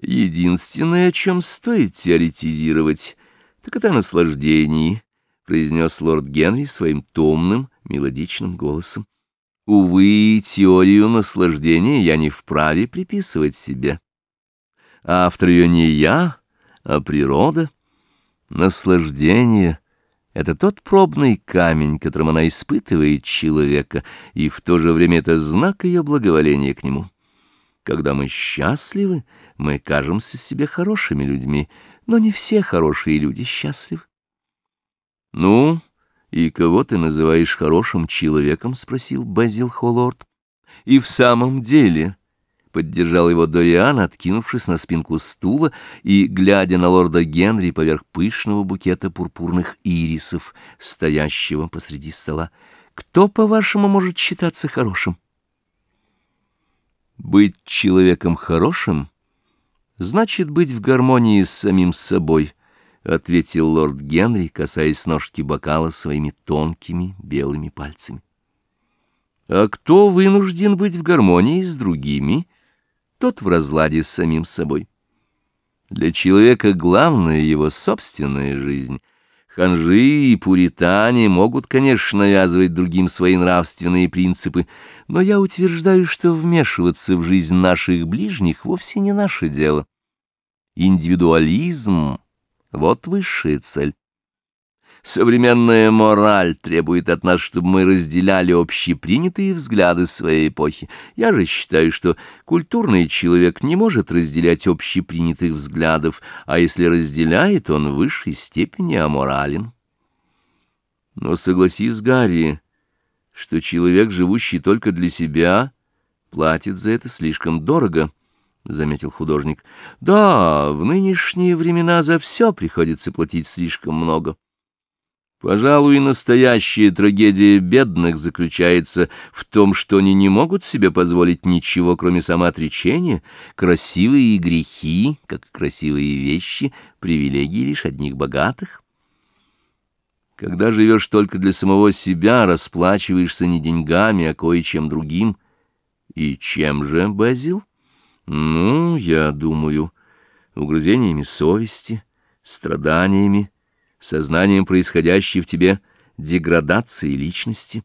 Единственное, о чем стоит теоретизировать, так это о наслаждении, — произнес лорд Генри своим томным, мелодичным голосом. Увы, теорию наслаждения я не вправе приписывать себе. Автор ее не я, а природа. Наслаждение — это тот пробный камень, которым она испытывает человека, и в то же время это знак ее благоволения к нему. Когда мы счастливы, мы кажемся себе хорошими людьми, но не все хорошие люди счастливы. — Ну, и кого ты называешь хорошим человеком? — спросил Базил Холлорд. — И в самом деле... — поддержал его Дориан, откинувшись на спинку стула и глядя на лорда Генри поверх пышного букета пурпурных ирисов, стоящего посреди стола. «Кто, по-вашему, может считаться хорошим?» «Быть человеком хорошим значит быть в гармонии с самим собой», — ответил лорд Генри, касаясь ножки бокала своими тонкими белыми пальцами. «А кто вынужден быть в гармонии с другими, тот в разладе с самим собой. Для человека главная его собственная жизнь — Ханжи и пуритане могут, конечно, навязывать другим свои нравственные принципы, но я утверждаю, что вмешиваться в жизнь наших ближних вовсе не наше дело. Индивидуализм — вот высшая цель. Современная мораль требует от нас, чтобы мы разделяли общепринятые взгляды своей эпохи. Я же считаю, что культурный человек не может разделять общепринятых взглядов, а если разделяет, он в высшей степени аморален. Но согласись, Гарри, что человек, живущий только для себя, платит за это слишком дорого, — заметил художник. Да, в нынешние времена за все приходится платить слишком много. Пожалуй, настоящая трагедия бедных заключается в том, что они не могут себе позволить ничего, кроме самоотречения. Красивые грехи, как красивые вещи, привилегии лишь одних богатых. Когда живешь только для самого себя, расплачиваешься не деньгами, а кое-чем другим. И чем же, Базил? Ну, я думаю, угрызениями совести, страданиями, сознанием происходящей в тебе деградации личности.